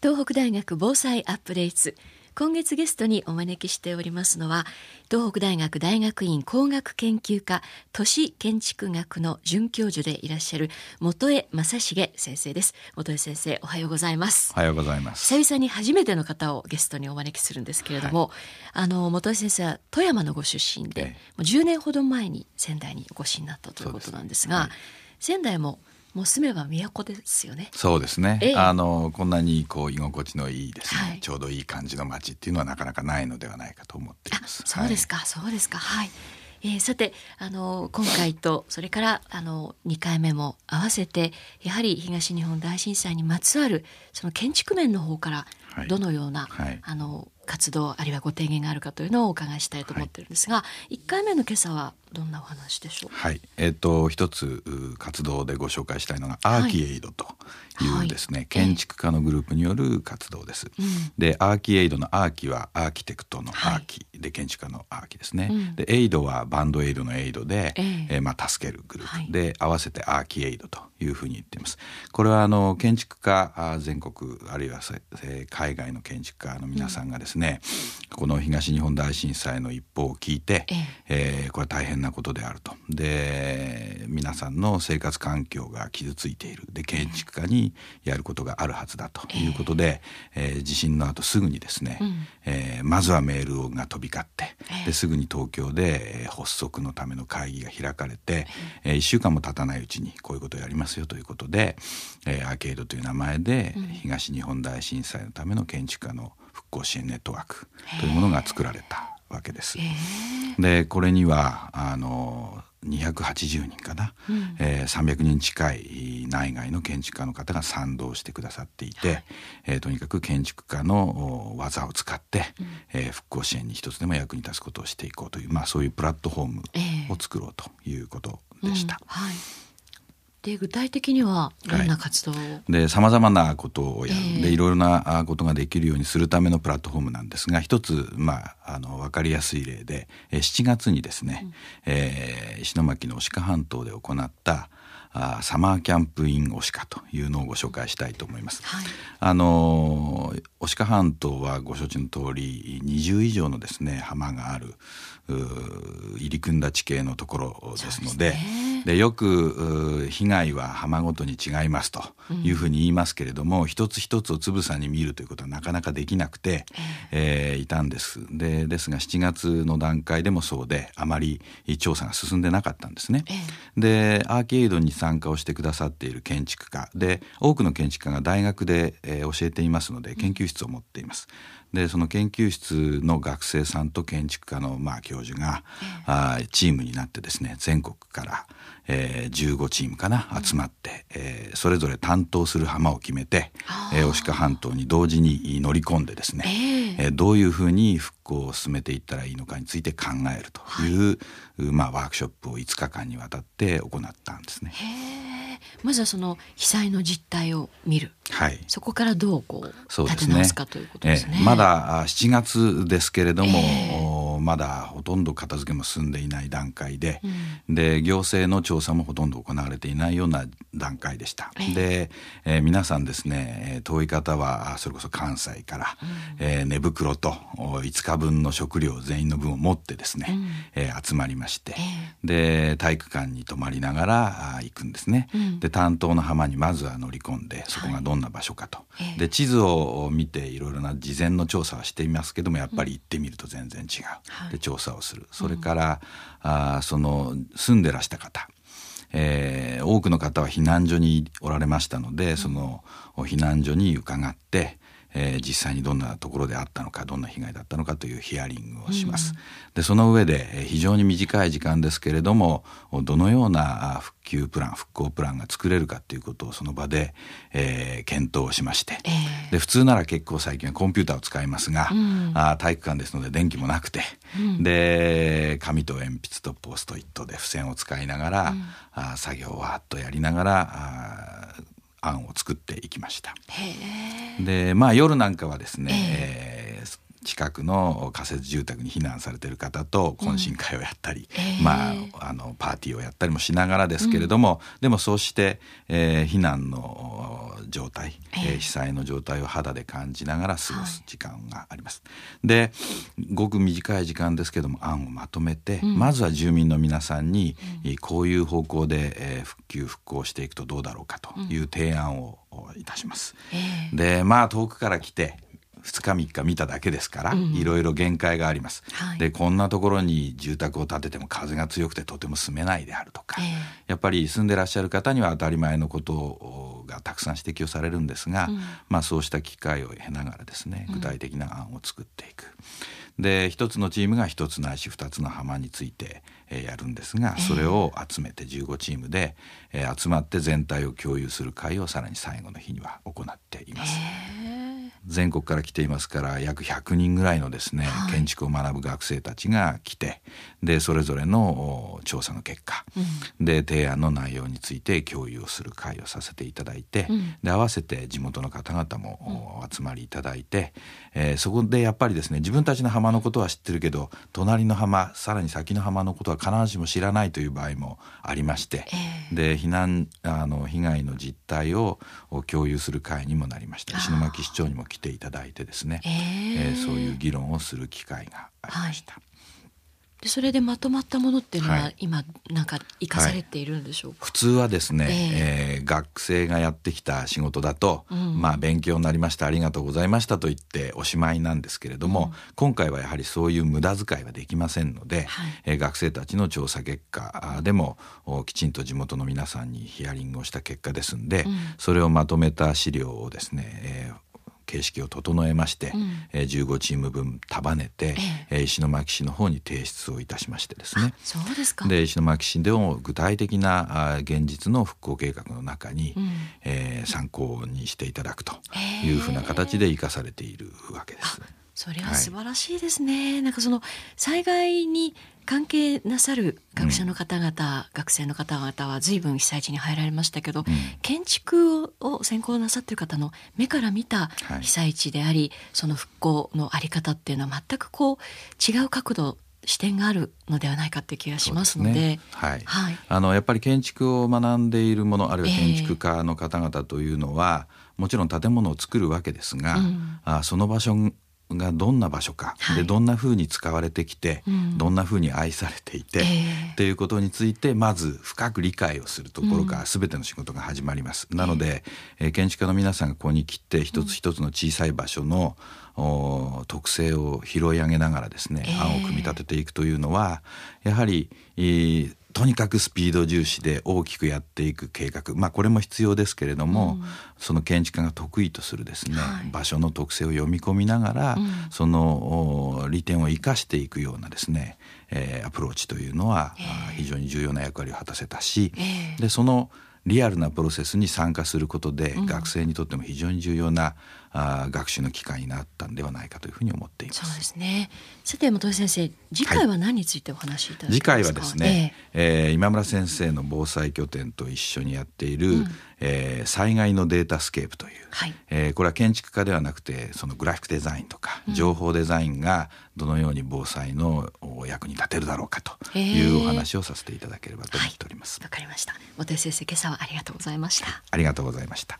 東北大学防災アップデート。今月ゲストにお招きしておりますのは東北大学大学院工学研究科都市建築学の准教授でいらっしゃる元江正成先生です。元江先生おはようございます。おはようございます。久々に初めての方をゲストにお招きするんですけれども、はい、あの元江先生は富山のご出身で、ええ、もう10年ほど前に仙台にお越しになったということなんですが、はい、仙台ももう住めば都ですよね。そうですね。ええ、あのこんなにこう居心地のいいですね、はい、ちょうどいい感じの街っていうのはなかなかないのではないかと思っています。そうですか、はい、そうですか。はい。えー、さてあの今回とそれからあの2回目も合わせてやはり東日本大震災にまつわるその建築面の方からどのような、はい、あの活動あるいはご提言があるかというのをお伺いしたいと思ってるんですが、はい、1回目の今朝はどんなお話でしょう？はい。えっ、ー、と一つ活動でご紹介したいのがアーキエイドというですね、はい、建築家のグループによる活動です。えー、でアーキエイドのアーキはアーキテクトのアーキ、はい、で建築家のアーキですね。うん、でエイドはバンドエイドのエイドで、えー、えー、まあ助けるグループ、で合わせてアーキエイドというふうに言っています。これはあの建築家全国あるいは海外の建築家の皆さんがですね、うん、この東日本大震災の一報を聞いて、ええ。ー、これは大変なことであると。で皆さんの生活環境が傷ついている。で建築家にやることがあるはずだと。いうことで、えー、地震の後すぐにですね、うん、えー、まずはメールが飛び交って、ですぐに東京で、えー、発足のための会議が開かれて、えー、1週間も経たないうちにこういうことをやりますよということで、えー、アーケードという名前で、東日本大震災のための建築家の復興支援ネットワークというものが作られたわけです。でこれにはあの280人かな、うん、えー、300人近い内外の建築家の方が賛同してくださっていて、はい、えー、とにかく建築家の技を使って、うん、えー、復興支援に一つでも役に立つことをしていこうという、まあ、そういうプラットフォームを作ろうということでした。うんはいで具体的にはどんな活動を、はい、でさまざまなことをやる、えー、でいろいろなことができるようにするためのプラットフォームなんですが一つ、まあ、あの分かりやすい例で7月にですね、うん、えー、石巻の牡鹿半島で行ったあサマーキャンプインオシカというのをご紹介したいと思います。はい、あの牡鹿半島はご承知の通り20以上のですね浜がある入り組んだ地形のところですので。でよく被害は浜ごとに違いますというふうに言いますけれども、うん、一つ一つをつぶさに見るということはなかなかできなくて、えー、えー、いたんですでですが7月の段階でもそうであまり調査が進んでなかったんですね。えー、でアーケードに参加をしてくださっている建築家。で多くの建築家が大学で、えー、教えていますので研究室を持っています。でその研究室の学生さんと建築家のまあ教授が、えー、あチームになってですね全国からえー、15チームかな集まって、うん、えー、それぞれ担当する浜を決めて、えー、牡鹿半島に同時に乗り込んでですね、えー、えー、どういうふうに復興を進めていったらいいのかについて考えるという、はい、まあ、ワークショップを5日間にわたって行ったんですね。まずはその被災の実態を見る、はい、そこからどうこう立て直すかということですね。えー、まだ7月ですけれども、えーまだほとんど片付けも進んでいない段階で、うん、で行政の調査もほとんど行われていないような段階でした。で、えー、皆さんですね遠い方はそれこそ関西から、うん、えー、寝袋と5日分の食料全員の分を持ってですね、うん、えー、集まりまして、えー、で体育館に泊まりながら行くんですね。うん、で担当の浜にまずは乗り込んでそこがどんな場所かと。はい、で地図を見ていろいろな事前の調査はしていますけどもやっぱり行ってみると全然違う。で調査をする、それから、うん、あその住んでらした方。えー、多くの方は避難所におられましたので、その避難所に伺って、えー、実際にどんなところであったのかどんな被害だったのかというヒアリングをします。うん、でその上で非常に短い時間ですけれどもどのような復旧プラン復興プランが作れるかということをその場で、えー、検討しまして、えー、で普通なら結構最近はコンピューターを使いますが、うん、あ体育館ですので電気もなくて、うん、で紙と鉛筆とポストイットで付箋を使いながら、うん、あ作業をわっとやりながらあ案を作っていきました。でまあ夜なんかはですね、えー、近近くの仮設住宅に避難されている方と懇親会をやったり、うん、まあ、あのパーティーをやったりもしながらですけれども、うん、でもそうして、えー、避難の状態、えー、被災の状態を肌で感じながら過ごす時間があります。はい、でごく短い時間ですけども案をまとめて、うん、まずは住民の皆さんに、こういう方向で、えー、復旧復興していくとどうだろうかという提案をいたします。えー、でまあ遠くから来て2日3日見ただけですから、いろいろ限界があります、はい、でこんなところに住宅を建てても風が強くてとても住めないであるとか、えー、やっぱり住んでらっしゃる方には当たり前のことがたくさん指摘をされるんですが、うん、まあそうした機会を経ながらですね具体的な案を作っていく。うん、で一つのチームが一つないし二つの浜について、えー、やるんですがそれを集めて15チームで、えー、集まって全体を共有する会をさらに最後の日には行っています。えー全国から来ていますから約100人ぐらいのですね、はい、建築を学ぶ学生たちが来てでそれぞれの調査の結果、うん、で提案の内容について共有をする会をさせていただいて、うん、で合わせて地元の方々もお集まりいただいて、えー、そこでやっぱりですね自分たちの浜のことは知ってるけど隣の浜さらに先の浜のことは必ずしも知らないという場合もありまして、えー、で避難あの被害の実態を共有する会にもなりました石巻市長にも来ていただいてですね、えー、えー、そういう議論をする機会がありました。はい。でそれでまとまったものっていうのは、今なんか生かされているんでしょうか、はい、普通はですね、えー、えー、学生がやってきた仕事だと、うん、まあ勉強になりましたありがとうございましたと言っておしまいなんですけれども、うん、今回はやはりそういう無駄遣いはできませんので、はい、えー、学生たちの調査結果でもきちんと地元の皆さんにヒアリングをした結果ですんで、うん、それをまとめた資料をですね、えー形式を整えまして、うん、えー、15チーム分束ねて、えー、石巻市の方に提出をいたしましてですね。そうですか。で石巻市でも具体的なあ現実の復興計画の中に、うん、えー、参考にしていただくというふうな形で生かされているわけです。それは素晴らしいですね、はい、なんかその災害に関係なさる学者の方々、うん、学生の方々は随分被災地に入られましたけど、うん、建築を専攻なさってる方の目から見た被災地であり、はい、その復興のあり方っていうのは全くこう違う角度視点があるのではないかっていう気がしますので、ね、はい、はい、あのやっぱり建築を学んでいるものあるいは建築家の方々というのは、えー、もちろん建物を作るわけですが、うん、あその場所がどんな場所か、はい、でどんなふうに使われてきて、うん、どんなふうに愛されていて、えー、っていうことについてまず深く理解をするところから全ての仕事が始まります。うん、なので、えー、建築家の皆さんがここに来て一つ一つの小さい場所の、うん、特性を拾い上げながらですね、えー、案を組み立てていくというのはやはり、えー、とにかくスピード重視で大きくやっていく計画。まあこれも必要ですけれども、うん、その建築家が得意とするですね、はい、場所の特性を読み込みながら、うん、その利点を生かしていくようなですね、えー、アプローチというのは、えー、非常に重要な役割を果たせたし、えー、でそのリアルなプロセスに参加することで、うん、学生にとっても非常に重要なあ学習の機会になったんではないかというふうに思っています。そうですね。さて本先生、次回は何についてお話しいただけますか？次回はですね、えー、えー、今村先生の防災拠点と一緒にやっている、うん、えー、災害の datascape という、はい、えー、これは建築家ではなくてそのグラフィックデザインとか、情報デザインがどのように防災の役に立てるだろうかというお話をさせていただければと思っております。わ、はい、かりました。本先生、今朝はありがとうございました。ありがとうございました。